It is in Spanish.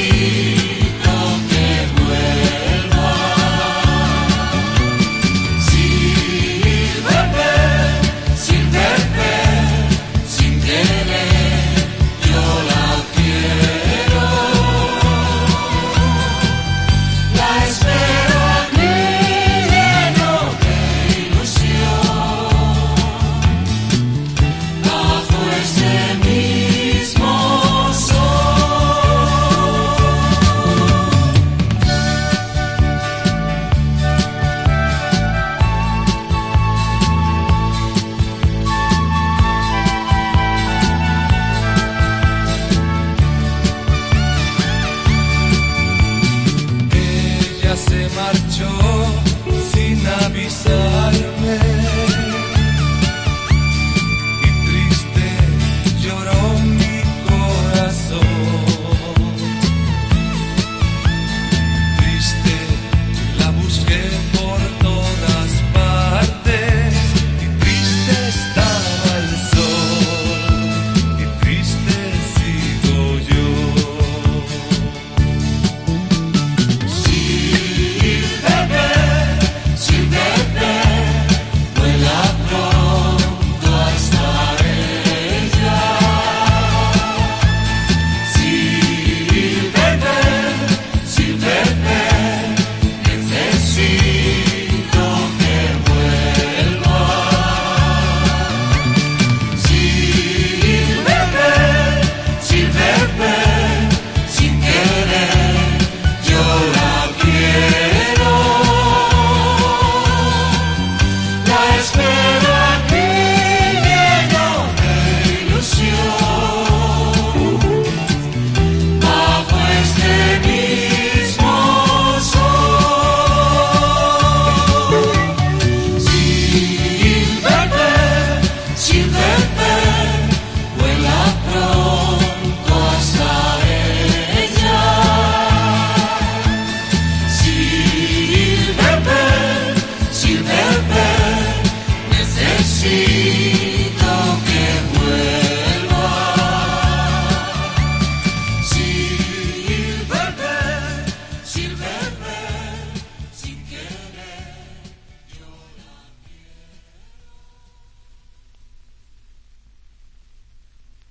You. marchó sin avisarme. Y triste lloró See.